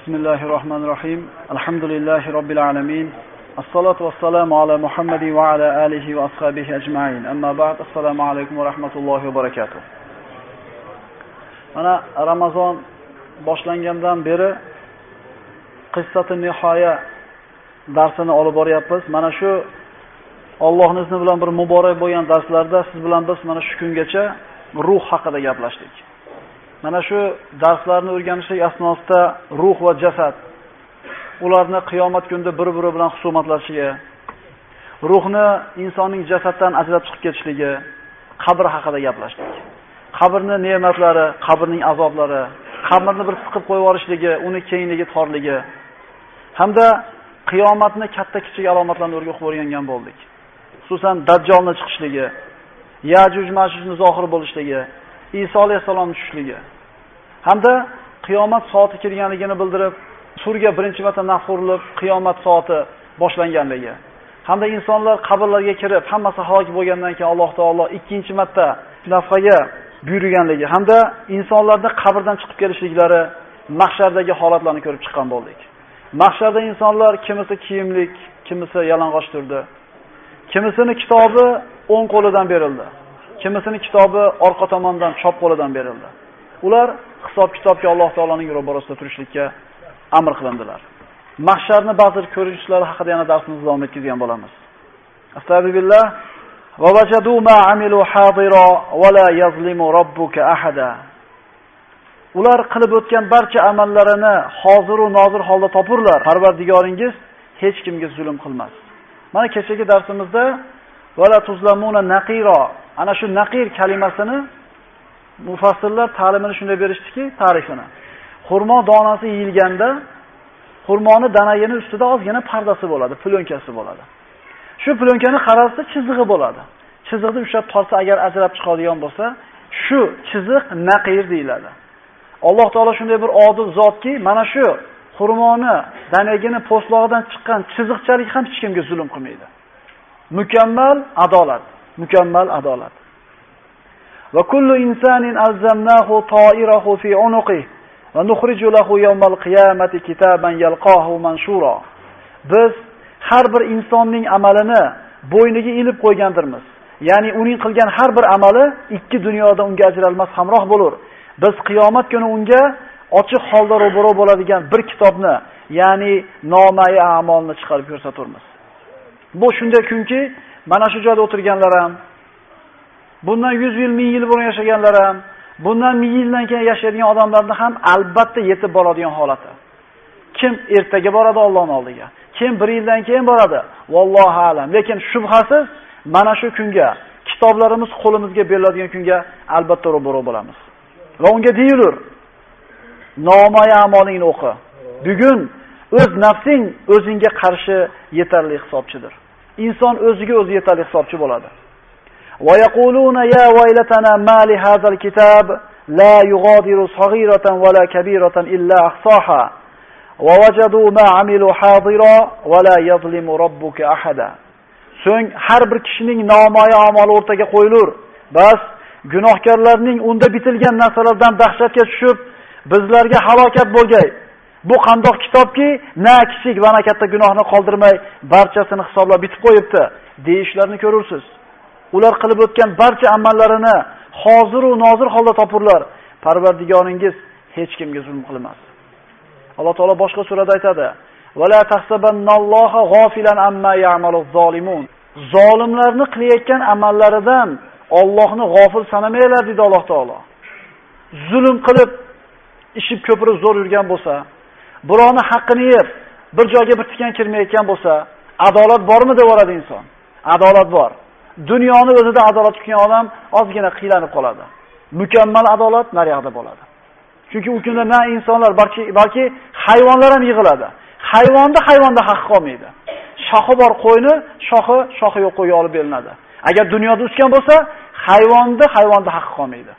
بسم الله الرحمن الرحيم الحمد لله رب العالمين الصلاة والسلام على محمد وعلى آله وأصحابه أجمعين أما بعد السلام عليكم ورحمة الله وبركاته mana ramazon boshlangandan beri qissati nihoya darsini olib boryapmiz mana shu Allohning izni bilan bir muborak bo'lgan darslarda siz bilan biz mana shu kungacha ruh haqida gaplashdik Mana shu darslarni o'rganishlik asnosida ruh va jasad ularni qiyomat kunida bir biri bilan husumatlashishiga ruhni insonning jasaddan ajrab chiqib ketishligi qabr haqida gaplashdik qabrni ne'matlari qabrning azoblari qabrni bir siqib qo'yib yuborishligi uni kengligi torligi hamda qiyomatni katta kichik alomatlarini o'rganib o'rgangan bo'ldik. Xususan dajjolni chiqishligi yajuj majujni zohir bo'lishligi iso alayhissalom tushishligi hamda qiyomat soati kelganligini bildirib surga birinchi marta naf urilib qiyomat soati boshlanganligi. Hamda insonlar qabrlarga kirib hammasi halok bo'lgandan keyin alloh taolo ikkinchi marta lafhaga buyurganligi. Hamda insonlarni qabrdan chiqib kelishliklari mahshardagi holatlarni ko'rib chiqqan bo'ldik. Mahsharda insonlar kimisi kiyimlik kimisi yalang'och turdi. Kimisini kitobi o'ng qo'lidan berildi. Kimisini kitobi orqa tomondan chop qo'lidan berildi. Ular hisob kitobga alloh taoloning ro'barasida turishlikka amr qilindilar. Mahsharni ba'zi ko'rinishlari haqida yana darsimizni davom etkazgan bo'lamiz. Astag'firullah. Va vajadu ma amilu hadira va la yazlimu robbuka ahada. Ular qilib o'tgan barcha amallarini hoziru nozir holda topurlar. Parvardigoringiz hech kimga zulm qilmas. Mana kechagi darsimizda vala tuzlamuna naqiro ana shu naqir kalimasini mufassirlar ta'limini shunday berishdiki ta'rifini. Xurmo donasi yeyilganda xurmoni danagini ustida ozgina pardasi bo'ladi plyonkasi bo'ladi. Shu plyonkani qarasa chizig'i bo'ladi. Chiziqni ushlab tortsa agar ajrab chiqadigan bo'lsa shu chiziq naqir deyiladi. Alloh taolo shunday bir odil zotki mana shu xurmoni danagini po'stlog'idan chiqqan chiziqchalik ham hech kimga zulm qilmaydi. Mukammal adolat. Mukammal adolat. Va kullu insanin alzamnahu ta'irahu fi unuqi va nukhriju lahu yawmal qiyamati kitaban yalqahu manshura. Biz har bir insonning amalini bo'yniga ilib qo'ygandirmiz. Ya'ni uning qilgan har bir amali ikki dunyoda unga ajralmas hamroh bo'lur. Biz qiyomat kuni unga ochiq holda ro'baro bo'ladigan bir kitobni ya'ni nomai a'molni chiqarib ko'rsaturmiz. Bu shunday kunki mana shu joyda o'tirganlar ham bundan 100 yil, 1000 yil burun yashaganlar ham, bundan ming yildan keyin yashaydigan odamlarni ham albatta yetib boradigan holati. Kim ertaga boradi Allohning oldiga? Kim 1 yildan keyin boradi? Vallohu alam. Lekin shubhasiz mana shu kunga, kitoblarimiz qo'limizga beriladigan kunga albatta ro'baro bo'lamiz. Va unga deyilur: Nomoy amolingni o'qi. Bugun o'z nafsing o'zingga qarshi yetarli hisobchidir. inson o'ziga o'zi yetarli hisobchi bo'ladi. Va yaquluna ya vaylatana ma li hadzal kitab la yughadiru saghiratan wala kabiratan illa ahsaha Wa wajadu ma amilu hadira wala yadhlimu robbuka ahada. So'ng har bir kishining nomoya amali o'rtaga qo'yilur. Bas gunohkorlarning unda bitilgan narsalardan dahshatga tushib, bizlarga halokat bo'lgay bu qandoq kitobki na kichik va na katta gunohni qoldirmay barchasini hisoblab bitib qo'yibdi deyishlarini ko'rursiz ular qilib o'tgan barcha amallarini hozir va nozir holda topurlar. Parvardigoringiz hech kimga zulm qilmas. Alloh taolo boshqa surada aytadi: "Va la tahsabannalloha g'ofilan amma ya'maluz zolimun." Zolimlarni qilayotgan amallaridan Allohni g'ofil sanamanglar dedi Alloh taolo. Zulm qilib ishib ko'pirib zo'r yurgan bo'lsa, birovni haqqini yeb, bir joyga bir tikan kirmayotgan bo'lsa, adolat bormi deb o'radi inson. Adolat bor. dunyoni o'zida adolat kutgan odam ozgina qiylanib qoladi. Mukammal adolat naryoqda bo'ladi. Chunki u kunda na insonlar, balki balki hayvonlar ham yig'iladi. hayvonni hayvonda haqqi qolmaydi. Shoxi bor qo'yni, shoxi, shoxi yo'q qo'yga olib beriladi. Agar dunyoda o'sgan bo'lsa, hayvonni hayvonda haqqi qolmaydi.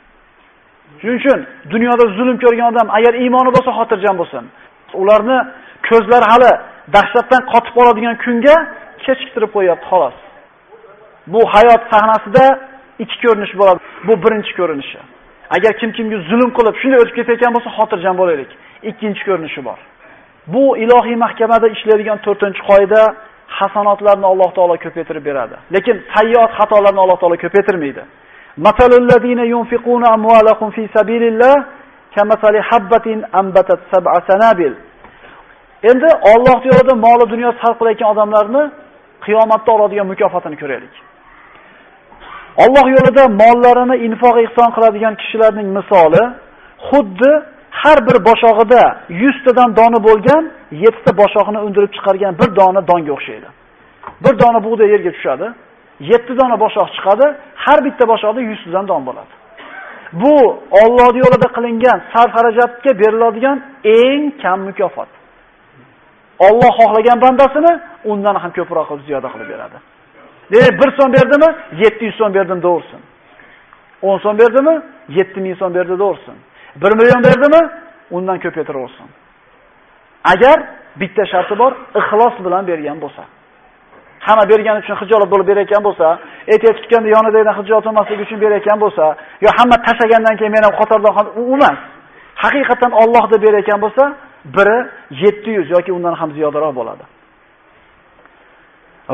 Shuning uchun dunyoda zulm ko'rgan odam agar iymoni bo'lsa xotirjam bo'lsin. Ularni ko'zlari hali dahshatdan qotib qoladigan kunga kechiktirib qo'yapti xolos. Bu hayot sahnasida ikki ko'rinish bo'ladi. Bu birinchi ko'rinishi. Agar kim kimga zulm qilib shunday o'tib ketayotgan bo'lsa, xotirjam bo'laylik. Ikkinchi ko'rinishi bor. Bu ilohiy mahkamada ishlaydigan 4-qoida hasanotlarni Alloh taolo ko'paytirib beradi. Lekin sayyoat xatolarni Alloh taolo ko'paytirmaydi. Matalul ladina yunfiquna amwalakum fi sabilillah kamasali habbatin ambatat sab'a sanabil. Endi Alloh yo'lida moli dunyo sarf qilayotgan odamlarni qiyomatda oladigan mukofotini ko'raylik. Alloh yo'lida mollarini infoq ihson qiladigan kishilarning misoli xuddi har bir boshog'ida 100 tadan doni bo'lgan 7 ta boshog'ini undirib chiqargan bir dona donga o'xshaydi. Bir dona bug'doy yerga tushadi, 7 dona boshoq chiqadi, har bitta boshoqda 100 tadan don bo'ladi. Bu Alloh yo'lida qilingan sarf-xarajatga beriladigan eng kam mukofot. Alloh xohlagan bandasini undan ham ko'proq qilib ziyoda qilib beradi. Demak, 1 so'm berdimi? 700 so'm berdim deversin. 10 so'm berdimi? 7000 so'm berdi deversin. 1 million berdimi? Undan ko'paytiraversin. Agar bitta sharti bor, ixlos bilan bergan bo'lsa. Hamma bergani uchun hijolat bo'lib berayotgan bo'lsa, ehtiyoj tutganda yonidagidan hijolat olmaslik uchun berayotgan bo'lsa, yo hamma tashagandan keyin men ham qatorda u emas. Haqiqatan Alloh deb berayotgan bo'lsa, biri 700 yoki undan ham ziyodaroq bo'ladi.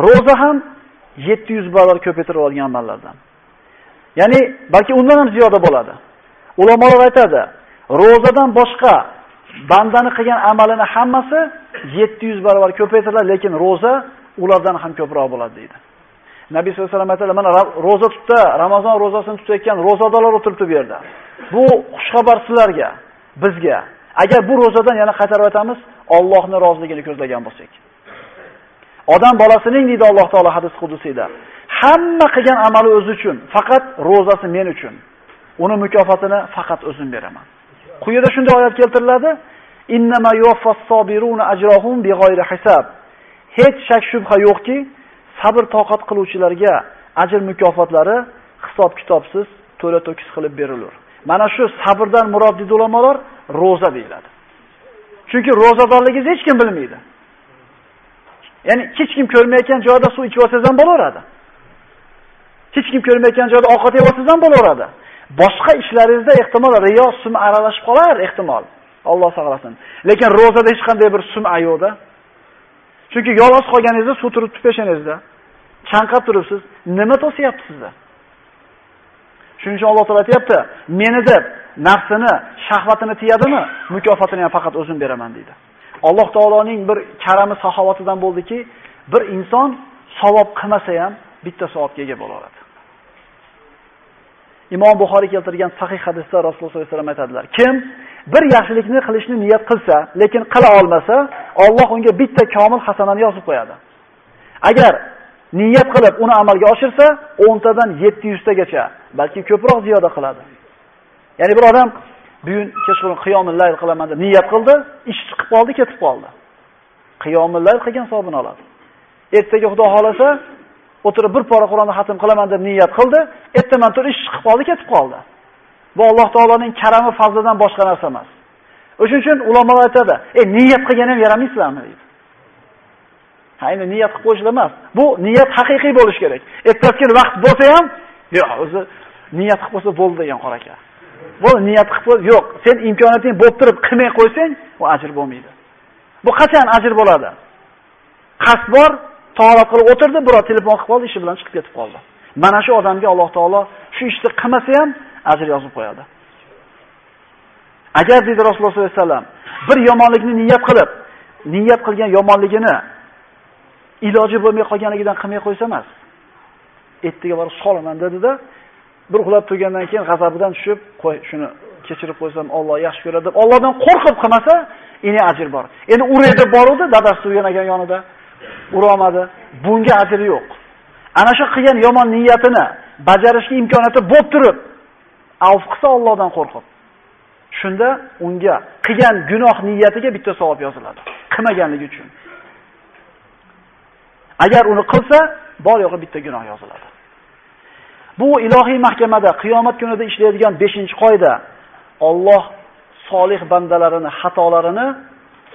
Roza ham 700 barobar ko'paytirib olgan amallardan. Ya'ni balki undan ham ziyoda bo'ladi. Ulamolar aytadi, ro'zadan boshqa bandani qilgan amalini hammasi 700 barobar ko'paytiriladi, lekin ro'za ulardan ham ko'proq bo'ladi deydi. Nabiy sallallohu alayhi vasallam aytadilar mana ro'za tutda, Ramazon ro'zasini tutayotgan ro'zadorlar o'tiribdi bu yerda. Bu xushxabar sizlarga, bizga. Agar bu ro'zadan yana qaytarib aytamiz, ollohni roziligini ko'zlagan bo'lsak. Odam bolasining deydi Alloh taolo hadis qudusida. Hamma qilgan amali o'zi uchun, faqat ro'zasi men uchun. Uni mukofotini faqat o'zim beraman. Quyida shunday oyat keltiriladi: Hech shak shubha yo'qki, sabr toqat qiluvchilarga ajr mukofotlari hisob kitobsiz to'la to'kis qilib berilur. Mana shu sabrdan murod deydi ulamolar, roza deyiladi. Chunki ro'zadorligingizni hech kim bilmaydi. Ya'ni hech kim ko'rmayotgan joyda suv ichib olsangiz ham bo'laveradi. Hech kim ko'rmayotgan joyda ovqat yeb olsangiz ham bo'laveradi. Boshqa ishlaringizda ehtimol riyo, sum aralashib qolar ehtimol. Alloh saqlasin. Lekin ro'zada hech qanday bir sum yo'qda. Chunki yolg'iz qolganingizda suv turibdi peshanangizda. Chanqab turibsiz. Nima to'siyapti sizni? Shuning uchun Alloh taolo aytayapti, meni deb nafsini, shahvatini tiyadimi, mukofotini ham faqat o'zim beraman deydi. Alloh taoloning bir karami saxovatidan bo'ldiki, bir inson savob qilmasa ham bitta savobga ega bo'laveradi. Imom Buxoriy keltirgan sahih hadisda Rasululloh sollallohu alayhi vasallam aytadilar: Kim bir yaxshilikni qilishni niyat qilsa, lekin qila olmasa, Alloh unga bitta komil hasanani yozib qo'yadi. Agar niyat qilib uni amalga oshirsa, 10 tadan 700 tagacha, balki ko'proq ziyoda qiladi. Ya'ni bir odam bugun kechqurun qiyomul layl qilaman deb niyat qildi, ish chiqib qoldi, ketib qoldi. Qiyomul layl qilgan savobini oladi. Ertaga Xudo xolasa o'tirib bir pora Qur'onni xatm qilaman deb niyat qildi, ertaman turib ish chiqib qoldi, ketib qoldi. Bu Alloh taoloning karami fazlidan boshqa narsa emas. O'shuning uchun ulamolar aytadi, "Ey, niyat qilgan ham yaramaysizlarmi?" deydi. Ha, endi niyat qilib qo'yish emas. Bu niyat haqiqiy bo'lish kerak. Ertasiga vaqt bo'lsa ham, yo'q, o'zi niyat qilib qo'ysa bo'ldi degan qora aka. Bu niyat qilib yo'q, sen imkoniyating bo'lib turib qilmay qo'ysang, u ajr bo'lmaydi. Bu qachon ajr bo'ladi? Qasd bor, tahorat qilib o'tirdi, birov telefon qilib qoldi, ishi bilan chiqib ketib qoldi. Mana shu odamga Alloh taolo shu ishni qilmasa ham ajr yozib qo'yadi. Agar dedi Rasululloh sollallohu alayhi vasallam bir yomonlikni niyat qilib, niyat qilgan yomonligini iloji bo'lmay qolganligidan qilmay qo'ysa emas. Ettiga borib solaman dedi-da, bir uxlab turgandan keyin g'azabidan tushib, qo'y shuni kechirib qo'ysam Alloh yaxshi ko'radi deb Allohdan qo'rqib qilmasa, ini ajr bor. Endi u yerda boruvdi, dadasi turgan ekan yonida. Urolmadi. Bunga ajri yo'q. Ana shu qilgan yomon niyatini bajarishga imkoniyati bo'lib turib, avf qilsa Allohdan qo'rqib. Shunda unga qilgan gunoh niyatiga bitta savob yoziladi. Qilmaganligi uchun. Agar uni qilsa, bor yo'g'i bitta gunoh yoziladi. Bu ilohiy mahkamada qiyomat kunida ishlaydigan 5-qoida Alloh solih bandalarini xatolarini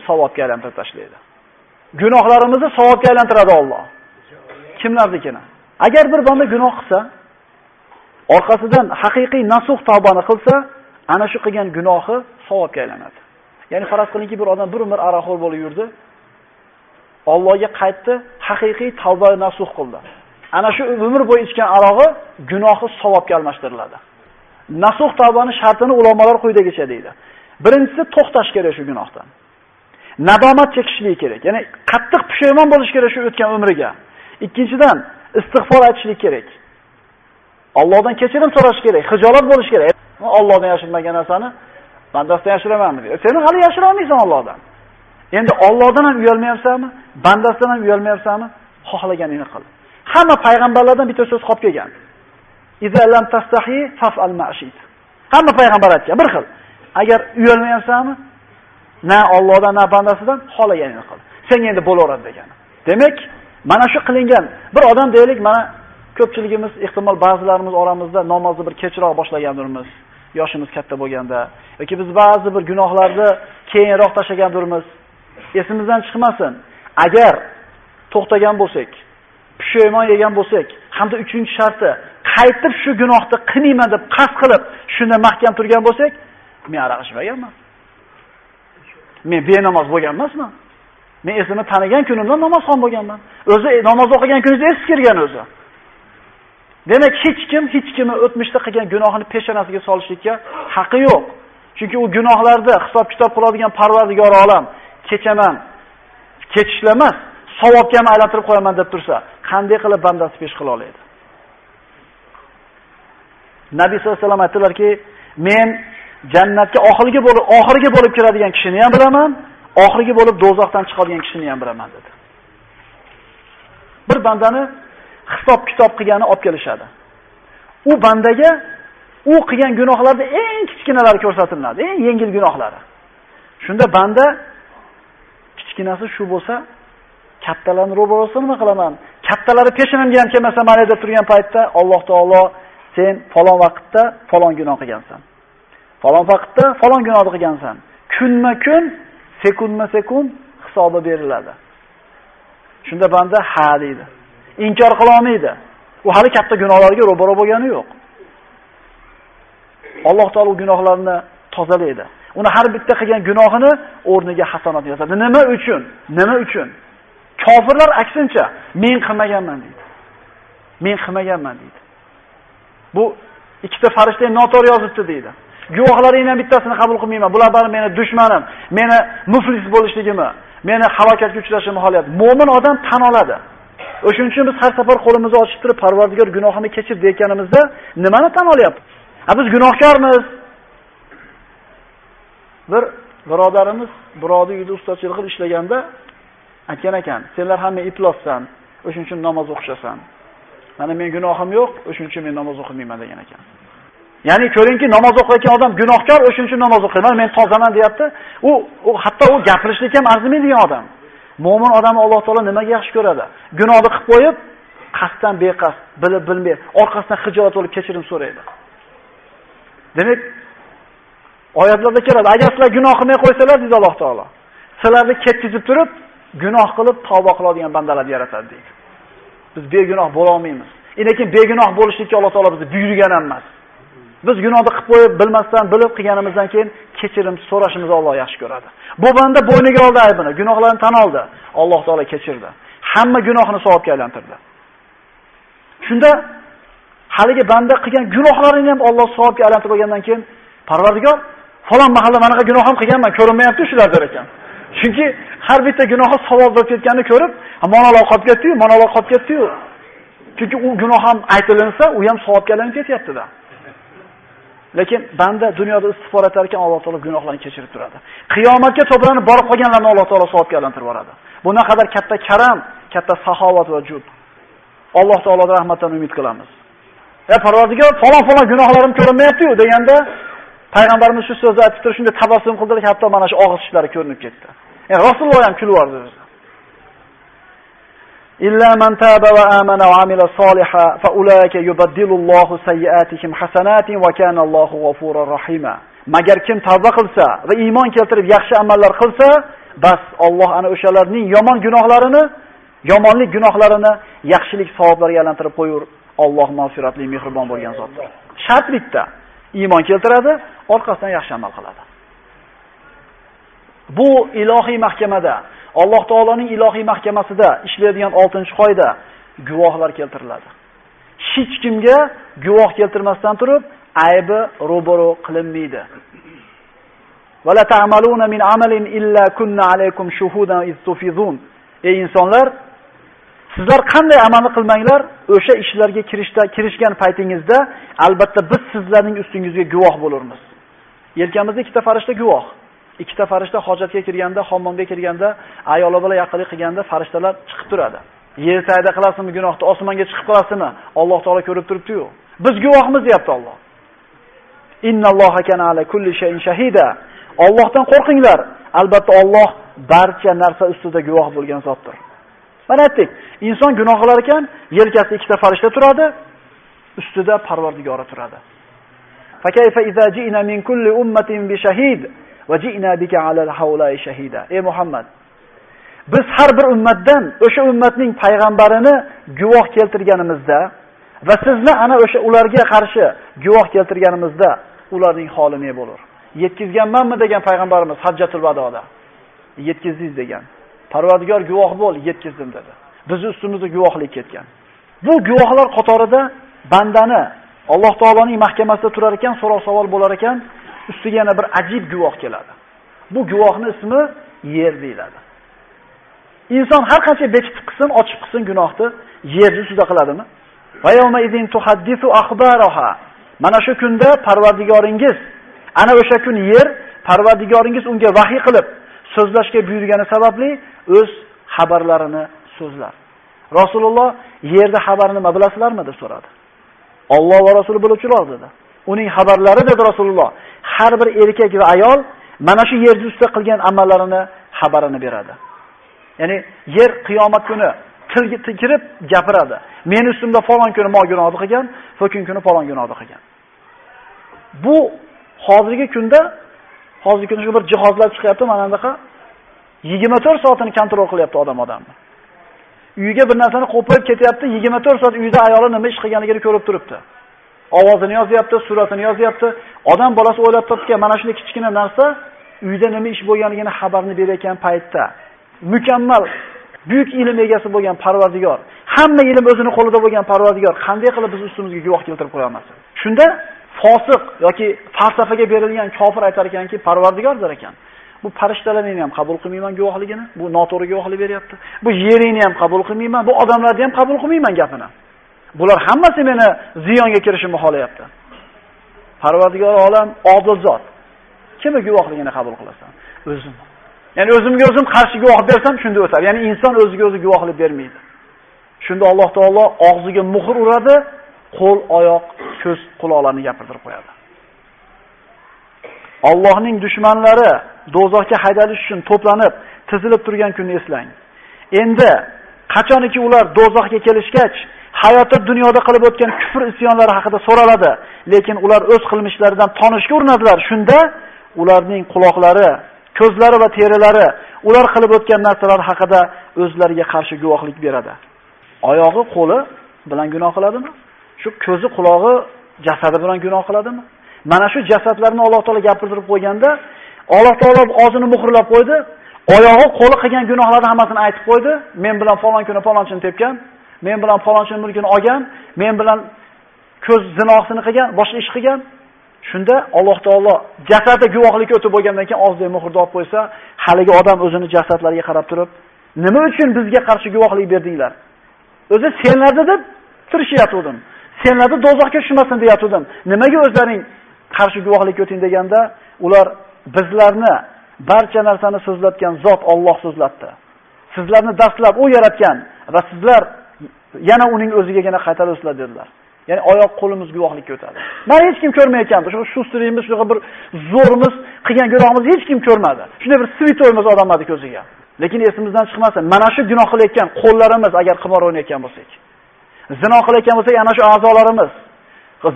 savobga aylantirib tashlaydi. Gunohlarimizni savobga aylantiradi Alloh. Kimlarnikini? Agar bir banda gunoh qilsa, orqasidan haqiqiy nasuh tavbani qilsa, ana shu qilgan gunohi savobga aylanadi. Ya'ni faraz qilingki, bir odam bir umr aroqxo'r bo'lib yurdi. Allohga qaytdi, haqiqiy tavba nasuh qildi. Ana shu umr bo'yi ichgan arog'i gunohi savobga almashtiriladi. Nasuh tavbani shartini ulamolar quyidagicha deydi. Birinchisi to'xtash kerak shu gunohdan. Nadomat chekishligi kerak. Ya'ni qattiq pushaymon bo'lish kerak shu o'tgan umriga. Ikkinchidan istig'for aytishlik kerak. Allohdan kechirim so'rash kerak, hijolat bo'lish kerak. Allohdan yashirmagan narsani bandasidan yashiramanmi deydi. Sen hali yashira olmaysan Allohdan. Endi Allohdan ham uyalmayapsanmi? Bandasidan ham uyalmayapsanmi? Xohlaganingni qil. Hamma payg'ambarlardan bitta so'z qolib kelgan. Iza lam tastahi faf'al ma'shid. Hamma payg'ambar aytgan bir xil. Agar uyalmayapsanmi? Na Allohdan, na bandasidan xolaganini qil. Senga endi bo'laveradi degani. Demak, mana shu qilingan bir odam deylik, mana ko'pchiligimiz ehtimol ba'zilarimiz oramizda namozni bir kechroq boshlagandirmiz. yoshimiz katta bo'lganda yoki biz ba'zi bir gunohlarni keyinroq tashlagandirmiz. Esimizdan chiqmasin. Agar to'xtagan bo'lsak, pushaymon yegan bo'lsak, hamda uchinchi sharti qaytib shu gunohni qilmayman deb qasd qilib, shunda mahkam turgan bo'lsak, men aroq ichmaganman. Men benamoz bo'lgan emasman. Men esimni tanigan kunimdan namozxon bo'lganman. O'zi namoz o'qigan kuningizda esi kirgan o'zi. Demak, hech kim hech kimni o'tmishda qilgan gunohini peshonasiga solishlikka haqqi yo'q. Chunki u gunohlarni hisob-kitob qiladigan Parvardigor olam kechaman, kechishlar savobga ham aylantirib qo'yaman deb tursa, qanday qilib bandasi pesh qila oladi? Nabiy sollallohu alayhi vasallam aytdilarki, men jannatga oxirgi bo'lib, oxirgi bo'lib kiradigan kishini ham bilaman, oxirgi bo'lib do'zaxdan chiqadigan kishini ham bilaman dedi. Bir bandani hisob-kitob qilgani olib kelishadi. U bandaga u qilgan gunohlarda eng kichkinalari ko'rsatiladi, eng yengil gunohlari. Shunda banda kichkinasi shu bo'lsa, kattalarni ro'barosida nima qilaman? Kattalari peshonamga ham kelmasa mana deb turgan paytda Alloh taolo sen falon vaqtda falon gunoh qilgansan. Falon vaqtda falon gunohni qilgansan. Kunma-kun, sekundma-sekund hisobi beriladi. Shunda banda ha deydi. inkor qila olmaydi. U hali katta gunohlarga ro'baro bo'lgani yo'q. Alloh taolo gunohlarni tozalaydi. Uni har bitta qilgan gunohini o'rniga hasanat yozadi. Nima uchun? Nima uchun? Kofirlar aksincha, men qilmaganman deydi. Men qilmaganman deydi. Bu ikkita farishta noto'g'ri yozibdi deydi. Guvohlaringdan bittasini qabul qilmayman. Bular bari meni dushmanim, meni muflis bo'lishligimni, meni halokatga uchrashimni xohlayapti. Mo'min odam tan oladi. O'shuning uchun biz har safar qo'limizni ochib turib Parvardigor gunohimni kechir deyotganimizda nimani tan olyapmiz? Ha biz gunohkormiz. Bir birodarimiz birovni uyida ustachilik qilib ishlaganda aytgan ekan, "Senlar hamma iflossan, o'shuning uchun namoz o'qishasan. Mana men gunohim yo'q, o'shuning uchun men namoz o'qimayman" degan ekan. Ya'ni ko'ringki, namoz o'qiyotgan odam gunohkor, o'shuning uchun namoz o'qiyman, men tozaman deyapti. U, u hatto u gapirishlik ham arzimaydigan odam. Mo'min odamni Alloh taolo nimaga yaxshi ko'radi? Gunohni qilib qo'yib, qasddan beqasd, bilib bilmay, orqasidan xijolat bo'lib kechirim so'raydi. Demak, oyatlarda keladi, agar sizlar gunoh qilmay qo'ysalar, deydi Alloh taolo, sizlarni ketkizib turib, gunoh qilib tavba qiladigan bandalarni yaratadi deydi. Biz begunoh bo'la olmaymiz. Lekin begunoh bo'lishlikka Alloh taolo bizni buyurgan emas. Biz gunohni qilib qo'yib, bilmasdan bilib qilganimizdan keyin kechirim so'rashimizni Alloh yaxshi ko'radi. Bu banda bo'yniga oldi aybini, gunohlarini tan oldi. Alloh taolo kechirdi. Hamma gunohini savobga aylantirdi. Shunda haligi banda qilgan gunohlarini ham Alloh savobga aylantirib qo'ygandan keyin Parvardigor falon mahalla manaqa gunoh ham qilganman, ko'rinmayapti shular der ekan. Chunki har bitta gunohi savob bo'lib ketganini ko'rib, monoloq qolib ketdi-yu, monoloq qolib ketdi-yu. Chunki u gunoh ham aytilinsa, u ham savobga aylanib ketyapti-da. Lekin banda dunyoda istig'for etar ekan Alloh taolo gunohlarni kechirib turadi. Qiyomatga to'planib borib qolganlarni Alloh taolo savobga aylantirib yuboradi. Bu naqadar katta karam, katta saxovat va jud. Alloh taolodan rahmatdan umid qilamiz. Ya Parvardigor, falon-falon gunohlarim ko'rinmayapti-yu deganda payg'ambarimiz shu so'zni aytib turib shunda tabassum qildilar, hatto mana shu og'iz tishlari ko'rinib ketdi. Ya'ni Rasululloh ham kulib yubordi. إلا من تاب وآمن وعمل صالحا فأولئك يبدل الله سيئاتهم حسنات وكان الله غفورا رحيما magar kim tavba qilsa va iymon keltirib yaxshi amallar qilsa bas Alloh ana o'shalarning yomon gunohlarini yomonlik gunohlarini yaxshilik savoblariga aylantirib qo'yur Alloh mag'firatli mehribon bo'lgan zotdir shart bitta iymon keltiradi orqasidan yaxshi amal qiladi Bu ilohiy mahkamada, Alloh taoloning ilohiy mahkamasida ishlaydigan 6-qoida guvohlar keltiriladi. Hech kimga guvoh keltirmasdan turib, aybi ro'baro qilinmaydi. Wala ta'maluna min amalin illa kunna alaykum shuhudan istufizun. Ey insonlar, Sizlar qanday amalni qilmanglar, o'sha ishlarga kirishda kirishgan paytingizda albatta biz sizlarning ustingizga guvoh bo'lurmiz. Yelkamizda ikkita farishta guvoh. Ikkita farishta hojatga kirganda, hammomga kirganda, ayollar bilan yaqinlik qilganda farishtalar chiqib turadi. Yer sayda qilasizmi gunohni, osmonga chiqib qolasizmi? Alloh taolo ko'rib turibdi-yu. Biz guvohmiz deyapti Alloh. Innalloha kana ala kulli shay'in shahida. Allohdan qo'rqinglar. Albatta Alloh barcha narsa ustida guvoh bo'lgan zotdir. Mana aytdik, inson gunoh qilar ekan, yelkasida ikkita farishta turadi, ustida Parvardigori turadi. Fakayfa idza ji'na min kulli ummatin bi shahid va ji'na bika 'ala al-hawla'i shahida. Ey Muhammad, biz har bir ummatdan o'sha ummatning payg'ambarini guvoh keltirganimizda va sizni ana o'sha ularga qarshi guvoh keltirganimizda ularning holi ne bo'lur? Yetkizganmanmi degan payg'ambarimiz Hajjatul Vadoda. Yetkizdingiz degan. Parvardigor guvoh bo'l, yetkizdim dedi. Biz ustimizda guvohlik ketgan. Bu guvohlar qatorida bandani Alloh taoloning mahkamasida turar ekan, so'roq savol bo'lar ekan, ustiga yana bir ajib guvoh keladi. Bu guvohni ismi yer deyiladi. Inson har qancha bekitib qilsin, ochib qilsin gunohni, yerni ustida qiladimi? Va yawma idin tuhaddisu akhbaraha. Mana shu kunda Parvardigoringiz, ana o'sha kun yer Parvardigoringiz unga vahiy qilib so'zlashga buyurgani sababli o'z xabarlarini so'zlar. Rasululloh yerda xabar nima bilasizlarmi deb so'radi. Alloh va Rasuli biluvchilar dedi. Uning xabarlari dedi Rasululloh, har bir erkak va ayol mana shu yer ustida qilgan amallarini xabarini beradi. Ya'ni yer qiyomat kuni tilga kirib gapiradi. Men ustimda falon kuni mo gunohni qilgan, so'kin kuni falon gunohni qilgan. Bu hozirgi kunda hozirgi kunda shu bir jihozlar chiqyapti mana bunaqa 24 soatini kontrol qilyapti odam odamni. Uyiga bir narsani qo'pirib ketyapti, 24 soat uyda ayoli nima ish qilganligini ko'rib turibdi. Ovozini yozyapti, suratini yozyapti. Odam bolasi o'ylab topgan mana shunday kichkina narsa uyda nima ish bo'lganligini xabarni berayotgan paytda mukammal buyuk ilm egasi bo'lgan Parvardigor, hamma ilm o'zini qo'lida bo'lgan Parvardigor qanday qilib biz ustimizga guvoh keltirib qo'ya olmasin? Shunda fosiq yoki falsafaga berilgan kofir aytar ekanki, Parvardigor der ekan. Bu farishtalarni ham qabul qilmayman guvohligini, bu noto'g'ri guvohlik beryapti. Bu yeringni ham qabul qilmayman, bu odamlarni ham qabul qilmayman gapini. Bular hammasi meni ziyonga kirishimni xohlayapti. Parvardigor olam odil zot. Kimni guvohligini qabul qilasan? O'zim. Ya'ni o'zimga o'zim qarshi guvoh bersam shunda o'tar. Ya'ni inson o'ziga o'zi guvohlik bermaydi. Shunda Alloh taolo og'ziga muhr uradi, qo'l, oyoq, ko'z, quloqlarni gapirtirib qo'yadi. Allohning dushmanlari dozoqqa haydalish uchun to'planib, tizilib turgan kunni eslang. Endi qachoniki ular dozoqqa kelishgach, hayotda dunyoda qilib o'tgan kufr isyonlari haqida so'raladi, lekin ular o'z qilmishlaridan tonishga urinadilar. Shunda ularning quloqlari, ko'zlari va terilari ular qilib o'tgan narsalar haqida o'zlariga qarshi guvohlik beradi. Oyog'i, qo'li bilan gunoh qiladimi? Shu ko'zi, qulog'i, jasadi bilan gunoh qiladimi? Mana shu jasadlarni Alloh taolo gapirtirib qo'yganda, Alloh taolo og'zini muhrlab qo'ydi, oyog'i, qo'li qilgan gunohlarni hammasini aytib qo'ydi. Men bilan falon kuni falonchini tepgan, men bilan palonchi mulkini olgan, men bilan ko'z zinosini qilgan, boshqa ish qilgan. Shunda Alloh taolo jasadi guvohlikka o'tib bo'lgandan keyin og'ziga muhrni olib qo'ysa, haligi odam o'zini jasadlariga qarab turib, nima uchun bizga qarshi guvohlik berdinglar? O'zi senlarda deb tirishayotgandim. Senlarda dozoqqa tushmasin deyatdim. Nimaga o'zlaring qarshi guvohlikka o'ting deganda, ular bizlarni barcha narsani so'zlatgan zot Alloh so'zlatdi. Sizlarni dastlab u yaratgan va sizlar yana uning o'zigagina qaytarasizlar dedilar. Ya'ni oyoq qo'limiz guvohlikka o'tadi. Mana hech kim ko'rmayotgandi. Shu shustirimiz, shunaqa bir zo'rimiz, qilgan gunohimiz hech kim ko'rmadi. Shunday bir svitoyimiz odamlarning ko'ziga. Lekin esimizdan chiqmasin. Mana shu gunoh qilayotgan qo'llarimiz agar qimor o'ynayotgan bo'lsak, zino qilayotgan bo'lsak, ana shu a'zolarimiz,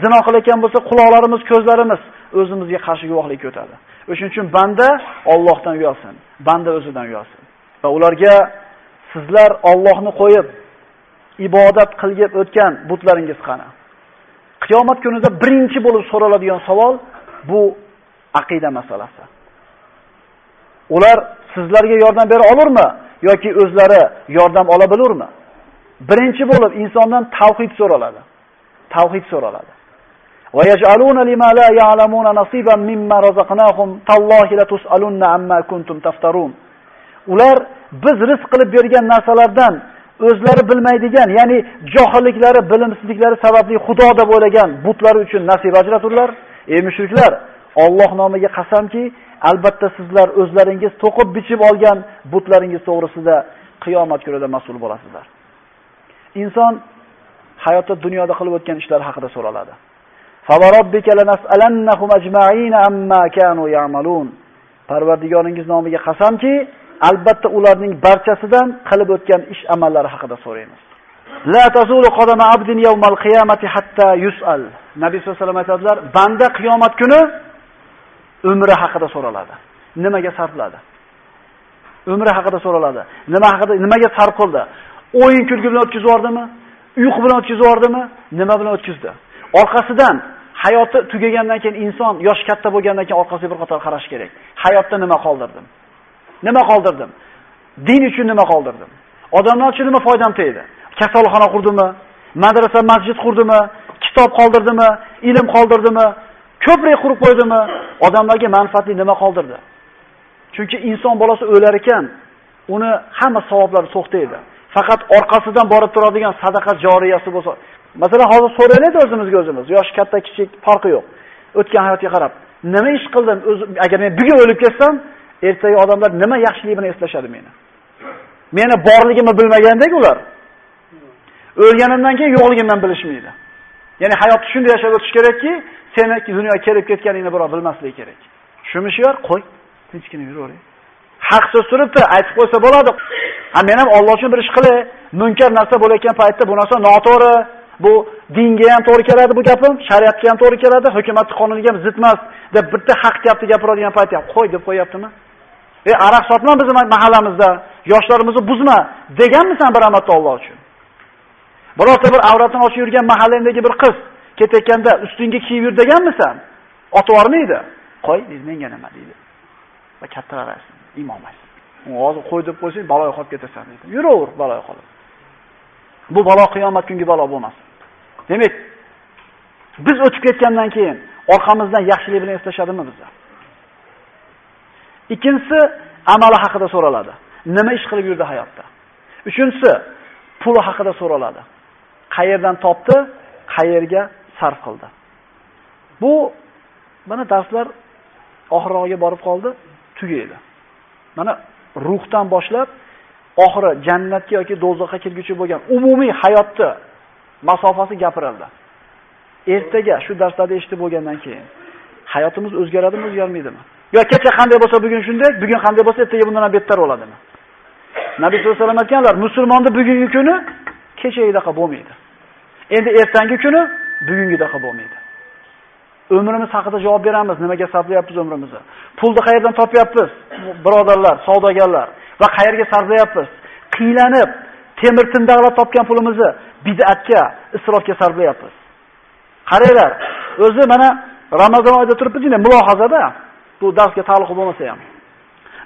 zino qilayotgan bo'lsa quloqlarimiz, ko'zlarimiz o'zimizga qarshi guvohlik o'tadi. O'shuning uchun banda Allohdan uyalsin, banda o'zidan uyalsin. Va ularga sizlar Allohni qo'yib ibodat qilib o'tgan butlaringiz qani? Qiyomat kunida birinchi bo'lib so'raladigan savol bu aqida masalasi. ular sizlarga yordam bera olurmi yoki o'zlari yordam ola bilurmi? Birinchi bo'lib insondan tavhid so'raladi. Tavhid so'raladi. Va yaj'aluna lima la ya'lamuna nasiban mimma razaqnahum tallohi la tus'alunna amma kuntum taftarun. Ular biz rizq qilib bergan narsalardan o'zlari bilmaydigan, ya'ni johilliklari, bilimsizliklari sababli Xudo deb o'ylagan butlari uchun nasib ajraturlar. Ey mushriklar, Alloh nomiga qasamki, albatta sizlar o'zlaringiz to'qib bichib olgan butlaringiz to'g'risida qiyomat kunida mas'ul bo'lasizlar. Inson hayotda dunyoda qilib o'tgan ishlar haqida so'raladi. Favarobbika lanas'alannahum ajma'in amma kanu ya'malun. Parvardigoringiz nomiga qasamki, albatta ularning barchasidan qilib o'tgan ish amallari haqida so'raymiz. La tazulu qadama abdin yawmal qiyamati hatta yus'al. Nabiy sollallohu alayhi vasallam aytadilar, banda qiyomat kuni umri haqida so'raladi. Nimaga sarfladi? Umri haqida so'raladi. Nima haqida, nimaga sarf qildi? O'yin kulgi bilan o'tkazib yubordimi? Uyqu bilan o'tkazib yubordimi? Nima bilan o'tkazdi? Orqasidan hayoti tugagandan keyin inson yosh katta bo'lgandan keyin orqasiga bir qator qarash kerak. Hayotda nima qoldirdim? Nima qoldirdim? Din uchun nima qoldirdim? Odamlar uchun nima foydam tegdi? Kasalxona qurdimmi? Madrasa, masjid qurdimmi? Kitob qoldirdimi? Ilm qoldirdimi? Ko'prik qurib qo'ydimi? Odamlarga manfaatli nima qoldirdi? Chunki inson bolasi o'lar ekan, uni hamma savoblari to'xtaydi. Faqat orqasidan borib turadigan sadaqa joriyasi bo'lsa, masalan, hozir so'raylik o'zimizga o'zimiz, yosh katta kichik farqi yo'q. O'tgan hayotga qarab, nima ish qildim? Agar men bugun o'lib ketsam, ertaga odamlar nima yaxshilik bilan eslashadi meni? Meni borligimni bilmagandek ular. O'lganimdan keyin yo'qligimni bilishmaydi. Ya'ni hayotni shunday yashab o'tish kerakki, seni dunyoga kelib ketganingni birov bilmasligi kerak. Shumi qo'y, tinchgina yuravering. Haq so'z turibdi, aytib qo'ysa bo'ladi. Ha men ham Alloh uchun bir ish qilay. Munkar narsa bo'layotgan paytda bu narsa noto'g'ri, bu dinga ham to'g'ri keladi bu gapim, shariatga ham to'g'ri keladi, hukumat qonuniga ham zid emas deb bitta haq gapni gapiradigan payt ham qo'y deb qo'yaptimi? E aroq sotma bizni mahallamizda, yoshlarimizni buzma deganmisan bir amatda Alloh uchun? Birorta bir avratini ochib yurgan mahallandagi bir qiz ketayotganda ustingga kiyib yur deganmisan? Otib yubormaydi. Qo'y, menga nima deydi. Va kattalar aytsin, imom aytsin. Hozir qo'y deb qo'ysang, baloga qolib ketasan deydi. Yuraver baloga qolib. Bu balo qiyomat kungi balo bo'lmas. Demak, biz o'tib ketgandan keyin orqamizdan yaxshilik bilan eslashadimi bizlar? Ikkinchisi amali haqida so'raladi. Nima ish qilib yurdi hayotda? Uchinchisi puli haqida so'raladi. Qayerdan topdi, qayerga sarf qildi. Bu mana darslar oxirroqga borib qoldi, tugaydi. Mana ruhdan boshlab oxiri jannatga yoki do'zaxga kirguchi bo'lgan umumiy hayotni masofasi gapirildi. Ertaga shu darslarda eshitib bo'lgandan keyin hayotimiz o'zgaradimi, o'zgarmaydimi? Yo kecha qanday bo'lsa bugun shunday, bugun qanday bo'lsa ertaga bundan ham bettar bo'ladimi? Nabiy sollallohu alayhi vasallam aytganlar, musulmonni bugungi kuni kechagidaqa bo'lmaydi. Endi ertangi kuni bugungidaqa bo'lmaydi. Umrimiz haqida javob beramiz, nimaga sarflayapmiz umrimizni? Pulni qayerdan topyapmiz? Birodarlar, savdogarlar va qayerga sarflayapmiz? Qiylanib, temir tindaqlab topgan pulimizni bid'atga, isrofga sarflayapmiz. Qaranglar, o'zi mana Ramazon oyida turibmiz, mulohazada bu darsga taalluqli bo'lmasa ham.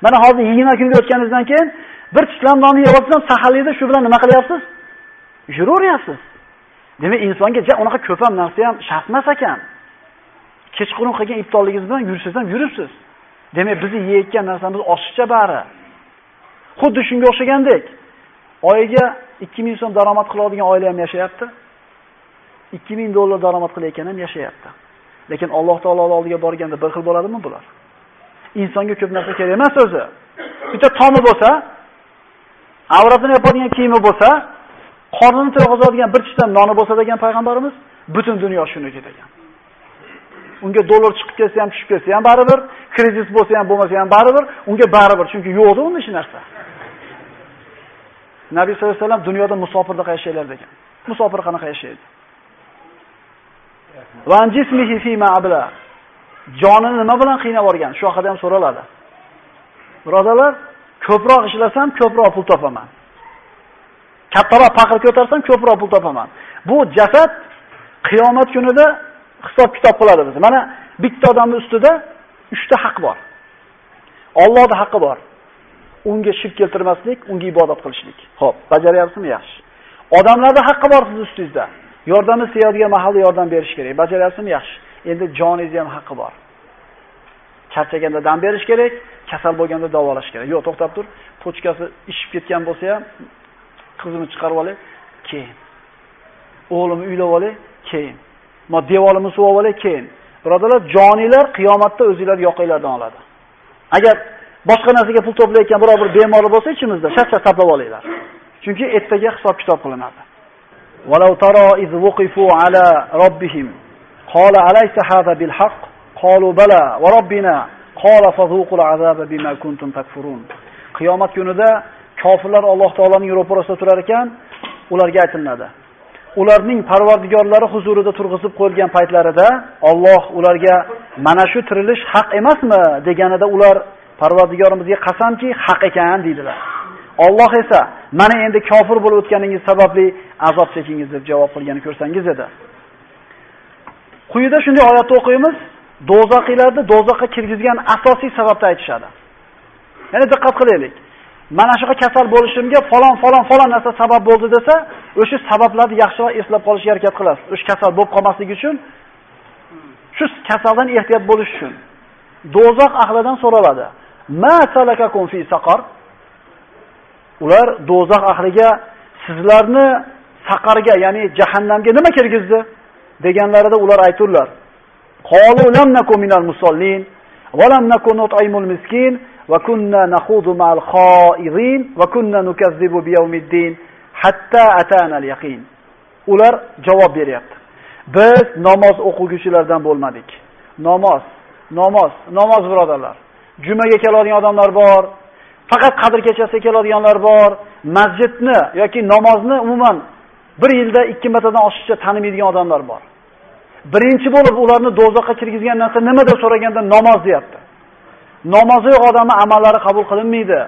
Mana hozir 20 kunga o'tganingizdan keyin bir tishlam nonni yeb olsam, saharlikda shu bilan nima qilyapsiz? Yuraveryapsiz. Demak, insonga ja unaqa ko'p ham narsa ham shart emas ekan. Kechqurun qilgan iftorligingiz bilan yursiz ham yuribsiz. Demak, bizni yeyotgan narsamiz oshiqcha bari. Xuddi shunga o'xshagandek, oyiga 2000 so'm daromad qiladigan oila ham yashayapti. 2000 dollar daromad qilayotgan ham yashayapti. Lekin Alloh taoloning oldiga borganda bir xil bo'ladimi bular? Insonga ko'p narsa kerak emas o'zi. Bitta tomi bo'lsa, avratini yopadigan kiyimi bo'lsa, qornini to'yg'izadigan bir tishdan noni bo'lsa degan payg'ambarimiz, butun dunyo shuniki degan. Unga dollar chiqib ketsa ham, tushib ketsa ham baribir, kredit bo'lsa ham, bo'lmasa ham baribir, unga baribir, chunki yo'qda unda hech narsa. Nabiy sollallohu alayhi vasallam dunyoda musofirda yashaylar degan. Musofir qanaqa yashaydi? Va jismihi fi ma abla. Jonini nima bilan qiynab olgan? Shu haqida ham so'raladi. Birodalar, ko'proq ishlasam, ko'proq pul topaman. Kattaroq paqir ko'tarsam, ko'proq pul topaman. Bu jasad qiyomat kunida hisob kitob qiladi bizni. Mana bitta odamning ustida 3 ta haq bor. Allohning haqqi bor. Unga shirk keltirmaslik, unga ibodat qilishlik. Xo'p, bajaryapsizmi? Yaxshi. Odamlarda haqqi bor siz ustingizda. Yordamni istaydigan mahalla yordam berish kerak. Bajaryapsizmi? Yaxshi. Endi joningizni ham haqqi bor. Charchaganda dam berish kerak, kasal bo'lganda davolash kerak. Yo'q, to'xtab tur. Pochkasi ishib ketgan bo'lsa ham qizini chiqarib olay, keyin. O'g'limni uylab olay, keyin. Ma devorimni suvab olay, keyin. Birodalar, joninglar qiyomatda o'zinglar yoqinglardan oladi. Agar boshqa narsaga pul to'playotgan biror bir bemor bo'lsa ichimizda, shart-shart taplab olinglar. Chunki ertaga hisob kitob qilinadi. Walau tara iz ala robbihim qala alaysa هذا bil haqq qalu bala قال robbina qala fadhuqul azaba bima kuntum takfurun. Qiyomat kunida kofirlar Alloh taolaning ro'parasida turar ekan, ularga aytiladi. ularning parvardigorlari huzurida turg'izib qo'yilgan paytlarida Alloh ularga mana shu tirilish haq emasmi deganida ular parvardigorimizga qasamki haq ekan deydilar. Alloh esa mana endi kofir bo'lib o'tganingiz sababli azob chekingiz deb javob qilgani ko'rsangiz edi. Quyida shunday oyatni o'qiymiz, do'zaxiylarni do'zaxga kirgizgan asosiy sababni aytishadi. Yana diqqat qilaylik. mana shunaqa kasal bo'lishimga falon falon falon narsa sabab bo'ldi desa, o'sha sabablarni yaxshiroq eslab qolishga harakat qilasiz. O'sha kasal bo'lib qolmaslik uchun shu kasaldan ehtiyot bo'lish uchun do'zax ahlidan so'raladi. Ma salakakum fi saqar? Ular do'zax ahliga sizlarni saqarga, ya'ni jahannamga nima kirgizdi deganlarida ular aytdilar. qolu lam nakum minal musallin va lam nakun nut'imul miskin va kunna nahudu ma'al kha'irin va kunna nukazzibu biyawmiddin hatta atana al yaqin. Ular javob beryapti. Biz namoz o'quvchilardan bo'lmadik. Namoz namoz namoz birodarlar. Jumaga keladigan odamlar bor faqat qadr kechasiga keladiganlar bor. Masjidni yoki namozni umuman bir yilda ikki martadan oshiqcha tanimaydigan odamlar bor. Birinchi bo'lib ularni do'zaxga kirgizgan narsa nima deb so'raganda namoz deyapti. Namozi yo'q odamning amallari qabul qilinmaydi.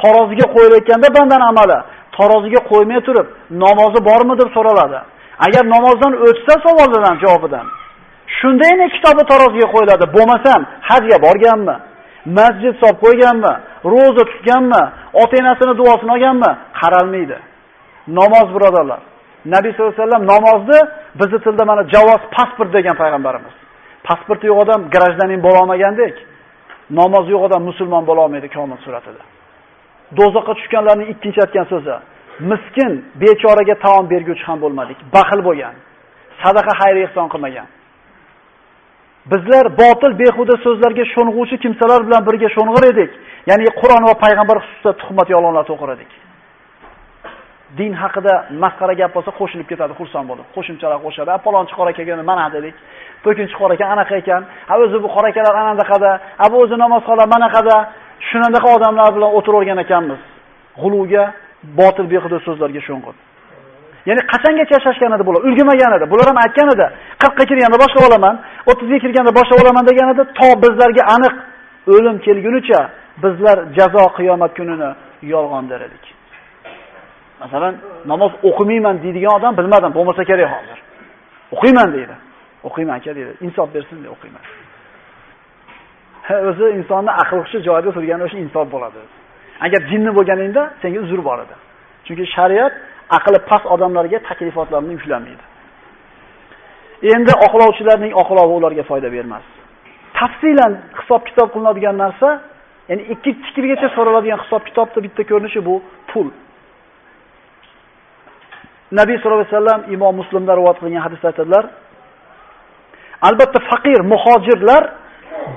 Taroziga qo'yilayotganda bandan amali taroziga qo'ymay turib, namozi bormi deb so'raladi. Agar namozdan o'tsa savolidan javobidan, shundagina kitobi taroziga qo'yiladi. Bo'lmasam, hajga borganmi? Masjid solib qo'yganmi? Roza tutganmi? ota enasini duosini olganmi? Qaralmaydi. Namoz birodarlar. Nabiy sollallohu alayhi vasallam namozni bizni tilda mana javoz pasport degan payg'ambarimiz. Pasporti yo'q odam grajdanin bo'la olmagandek. namoz yo'q odam musulmon bo'la olmaydi komil suratida. Dozoqqa tushganlarning ikkinchi aytgan so'zi, miskin, bechoraga taom berguvchi ham bo'lmadik, baxil bo'lgan, sadaqa xayr ehson qilmagan. Bizlar botil behuda so'zlarga sho'ng'uvchi kimsalar bilan birga sho'ng'ir edik. Ya'ni Qur'on va payg'ambar xususida tuhmat yolg'onlar to'qir edik. Din haqida masxara gap bo'lsa qo'shilib ketadi xursand bo'lib. Qo'shimchalar qo'shadi. A palonchi qora kelgan mana dedik. To'kinchi qora ekan anaqa ekan. Ha o'zi bu qora akalar anaqada, a bu o'zi namozxonlar manaqada. Shunaqa odamlar bilan o'tiravergan ekanmiz. g'uluvga botil behuda so'zlarga sho'ng'ib. Ya'ni qachongacha yashashgan edi bular? Ulgurmagan edi. Bular ham aytgan edi, 40 kirganda boshlab olaman 30 kirganda boshlab olaman degan edi, to bizlarga aniq o'lim kelgunicha bizlar jazo qiyomat kunini yolg'on der edik. Masalan, namoz o'qimayman deydigan odam bilmadim, bo'lmasa kerak hozir. O'qiyman deydi. O'qiyman aka deydi. Insof bersin deb o'qiyman. Ha, o'zi insonni aql hushi joyida turgani o'sha insof bo'ladi. Agar jinni bo'lganingda senga uzr bor edi. Chunki shariat aqli past odamlarga taklifotlarni yuklamaydi. Endi oqlovchilarning oqlovi ularga foyda bermas. Tafsilan hisob kitob qilinadigan narsa, ya'ni ikki tikilgacha so'raladigan hisob kitobda bitta ko'rinishi bu pul. Nabiy sollallohu alayhi vasallam Imom Muslimda rivoyat qilingan hadisda aytadilar. Albatta faqir muhojirlar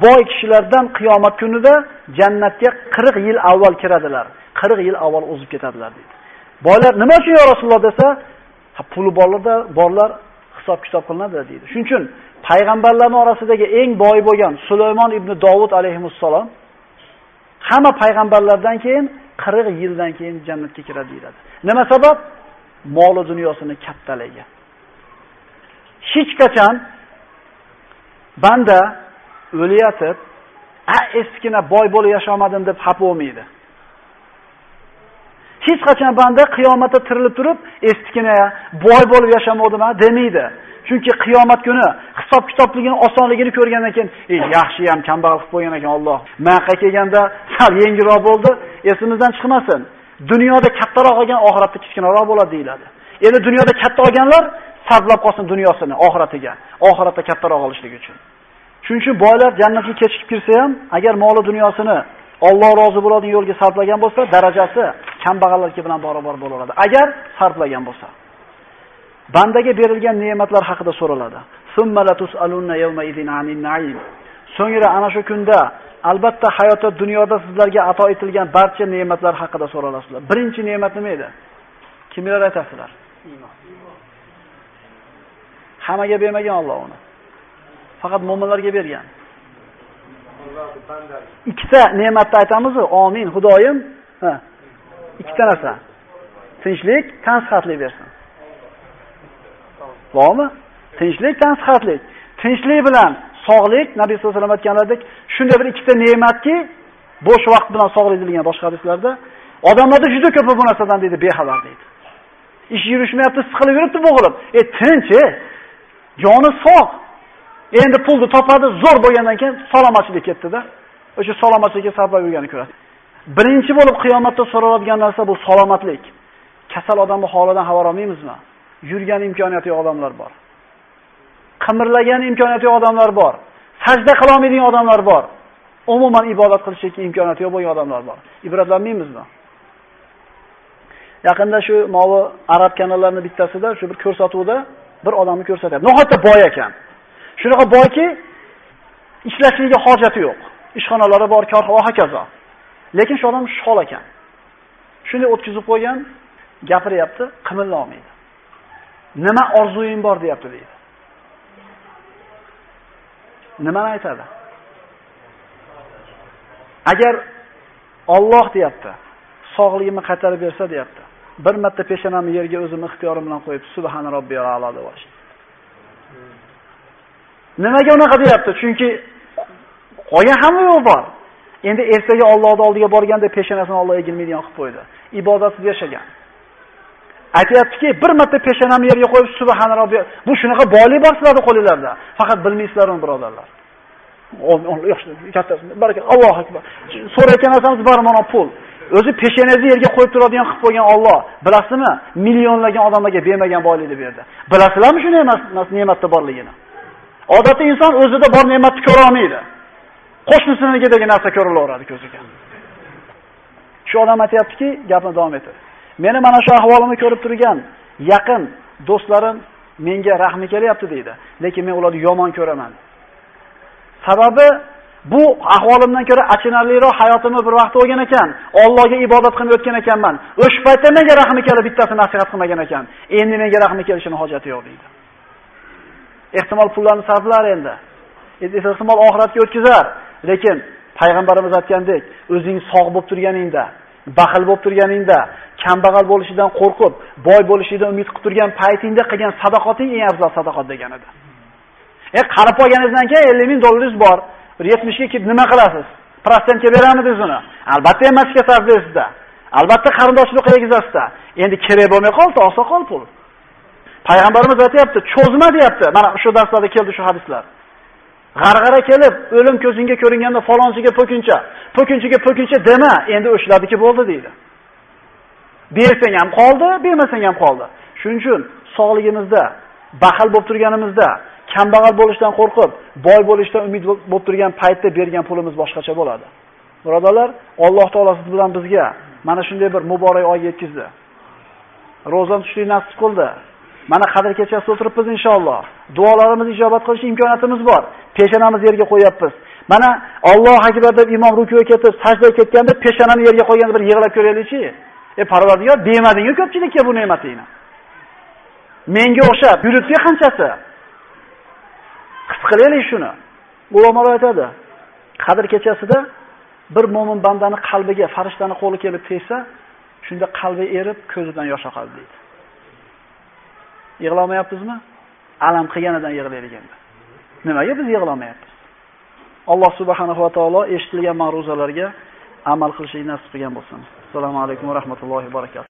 boy kishilardan qiyomat kunida jannatga 40 yil avval kiradilar. 40 yil avval o'zib ketadilar deydi. Boylar nima uchun yo Rasululloh desa, puli borlarda borlar hisob kitob qilinadi deydi. Shuning uchun payg'ambarlarning orasidagi eng boy bo'lgan Sulaymon ibn Davud alayhimussalom hamma payg'ambarlardan keyin 40 yildan keyin jannatga kiradi deyiladi. Nima sabab? Mol dunyosini kattalagan. Hech qachon banda o'layotib, "A eskina boy bo'lib yashamadim" deb xafa bo'lmaydi. Hech qachon banda qiyomatda tirilib turib, eskina boy bo'lib yashamadim demaydi. Chunki qiyomat kuni hisob kitobligini osonligini ko'rgandan keyin, "Ey, yaxshi ham kambag'al qilib qo'ygan ekan Alloh. Maqqa kelganda sal yengilroq bo'ldi, esimizdan chiqmasin. Dunyoda kattaroq olgan oxiratda kichkinaroq bo'ladi" deyiladi. Endi dunyoda katta olganlar sarflab qolsin dunyosini oxiratiga, oxiratda kattaroq olishlik uchun. Shuning uchun boylar jannatga kechikib kirsa ham, agar moli dunyosini Alloh rozi bo'ladigan yo'lga sarflagan bo'lsa, darajasi kambag'allarga bilan barobar bo'laveradi. Agar sarflagan bo'lsa. Bandaga berilgan ne'matlar haqida so'raladi. Summa latus'alunna yawma idin 'anil na'im. So'ngra ana shu kunda albatta hayotda dunyoda sizlarga ato etilgan barcha ne'matlar haqida so'ralasizlar. Birinchi ne'mat nima edi? Kimlar aytasizlar? Hammaga bermagan Alloh uni. Faqat mu'minlarga bergan. Ikkita ne'matni aytamiz, amin, Xudoyim. Ha. Ikkita narsa. Tinchlik, tansihatlik bersin. Bormi? Tinchlik, tansihatlik. Tinchlik bilan sog'lik, Nabiy sollallohu alayhi vasallam aytganlaridek, shunday bir ikkita ne'matki, bo'sh vaqt bilan sog'lik deyilgan boshqa hadislarda, odamlarda juda ko'p bu narsadan deydi, bexabar deydi. Ish yurishmayapti, siqilib yuribdi bo'g'ilib. E, tinch, e. Joni sog'. Endi pulni topadi, zo'r bo'lgandan keyin salomatchilik ketdi-da. O'sha salomatchilikka sabab yurganini ko'radi. Birinchi bo'lib qiyomatda so'raladigan narsa bu salomatlik. Kasal odamni holidan xabar olmaymizmi? Yurgan imkoniyati yo'q odamlar bor. Qimirlagan imkoniyati yo'q odamlar bor. Sajda qila olmaydigan odamlar bor. Umuman ibodat qilishga imkoniyati yo'q bo'lgan odamlar bor. Ibratlanmaymizmi? Yaqinda shu movi arab kanallarini bittasida shu bir ko'rsatuvda bir odamni ko'rsatyapti. Nihoyatda boy ekan. Shunaqa boyki, ishlashiga hojati yo'q. Ishxonalari bor, korxona va hokazo. Lekin shu odam shol ekan. Shunday o'tkazib qo'ygan, gapiryapti, qimilla olmaydi. Nima orzuying bor deyapti deydi. Nimani aytadi? Agar Alloh deyapti, sog'ligimni qaytarib bersa deyapti. Bir marta peshonamni yerga o'zim ixtiyorim bilan qo'yib, subhana robbiyal a'lo deb olish. Nimaga unaqa deyapti? Chunki qolgan hamma yo'l bor. Endi ertaga Allohning oldiga borganda peshonasini Alloh egilmaydigan qilib qo'ydi. Ibodatsiz yashagan. Aytayaptiki, bir marta peshonamni yerga qo'yib subhana robbi. Bu shunaqa boylik bor sizlarning qo'linglarda. Faqat bilmaysizlar uni birodarlar. Yaxshi, kattasi. Baraka, Allohu akbar. So'rayotgan narsamiz bor mana pul. O'zi peshonangizni yerga qo'yib turadigan qilib qo'ygan Alloh, bilasizmi? Millionlagan odamlarga bermagan boylikni berdi. Bilasizlarmi shu ne'matni borligini? Odatda inson o'zida bor ne'matni ko'ra olmaydi. Qo'shnisinigidagi narsa ko'rilaveradi ko'ziga. Shu odam aytyaptiki gapni davom etadi. Meni mana shu ahvolimni ko'rib turgan yaqin do'stlarim menga rahmi kelyapti deydi, lekin men ularni yomon ko'raman. Sababi bu ahvolimdan ko'ra achinarliroq hayotimni bir vaqt o'lgan ekan, Allohga ibodat qilib o'tgan ekanman. O'sha paytda menga rahmi kelib bittasi nasihat qilmagan ekan. Endi menga rahmi kelishini hojati yo'q deydi. Ehtimol pullarni sarflar endi. Ehtimol oxiratga o'tkazar, lekin payg'ambarimiz aytgandek, o'zing sog' bo'lib turganingda, baxil bo'lib turganingda, kambag'al bo'lishidan qo'rqib, boy bo'lishidan umid qilib turgan paytingda qilgan sadoqating eng afzal sadoqat degan edi. E, qarib olganingizdan keyin 50 ming dollaringiz bor. Bir 70 ga kelib nima qilasiz? Protsentga beramidingiz uni? Albatta emasga sarflaysizda. Albatta qarindoshlik qilgizasizda. Endi kerak bo'lmay qoldi, oqsoqol pul. Payg'ambarimiz aytayapti, cho'zma deyapti. Mana shu darslarda keldi shu hadislar. G'arg'ara kelib, o'lim ko'zingga ko'ringanda falonchiga po'kincha, po'kinchiga po'kincha dema, endi o'shladiki bo'ldi deydi. Bersang ham qoldi, bermasang ham qoldi. Shuning uchun sog'ligimizda, baxil bo'lib turganimizda, kambag'al bo'lishdan qo'rqib, boy bo'lishdan umid bo'lib turgan paytda bergan pulimiz boshqacha bo'ladi. Birodarlar, Alloh taolo siz bilan bizga mana shunday bir muborak oy yetkazdi. Ro'zani tutishni nasib qildi. Mana qadr kechasida o'tiribmiz inshaalloh. Duolarimiz ijobat qilish imkoniyatimiz bor. Peshonamizni yerga qo'yapmiz. Mana Alloh akbar deb imom rukuga ketib, sajdaga ketganda peshonani yerga qo'yganda bir yig'lab ko'raylikchi. E Parvardigor, bermading-ku ko'pchilikka bu ne'matingni. Menga o'xshab yuribdi qanchasi? Qis qilaylik shuni. Ulamolar aytadi, qadr kechasida bir mo'min bandani qalbiga farishtaning qo'li kelib tegsa, shunda qalbi erib, ko'zidan yosh oqadi deydi. Yig'lamayapmizmi? Alam qilganidan yig'laylik endi. Nimaga biz yig'lamayapmiz? Alloh subhanahu va taolo eshitilgan ma'ruzalarga amal qilishni nasib qilgan bo'lsin. Assalomu alaykum va rahmatullohi va barakatuh.